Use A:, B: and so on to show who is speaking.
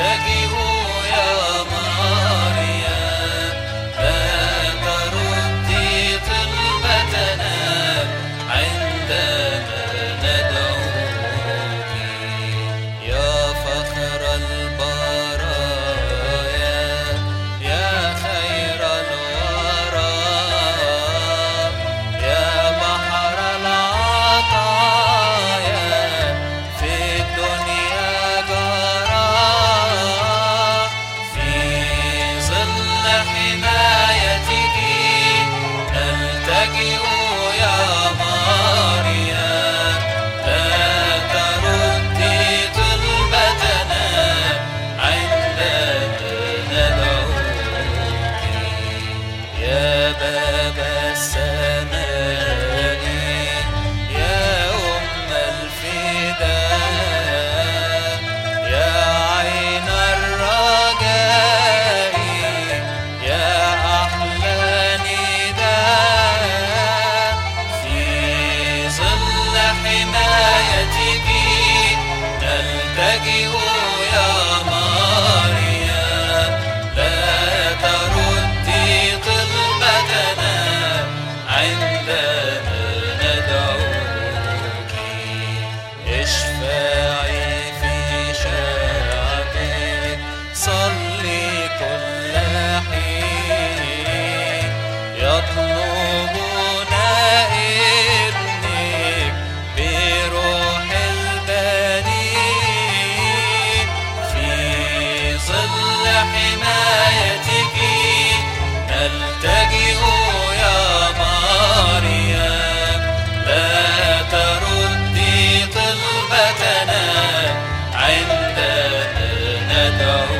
A: Turkey. lagi. Oh. حمايتك نلتجئ يا مريم لا تردي طلبتنا عندها ندعو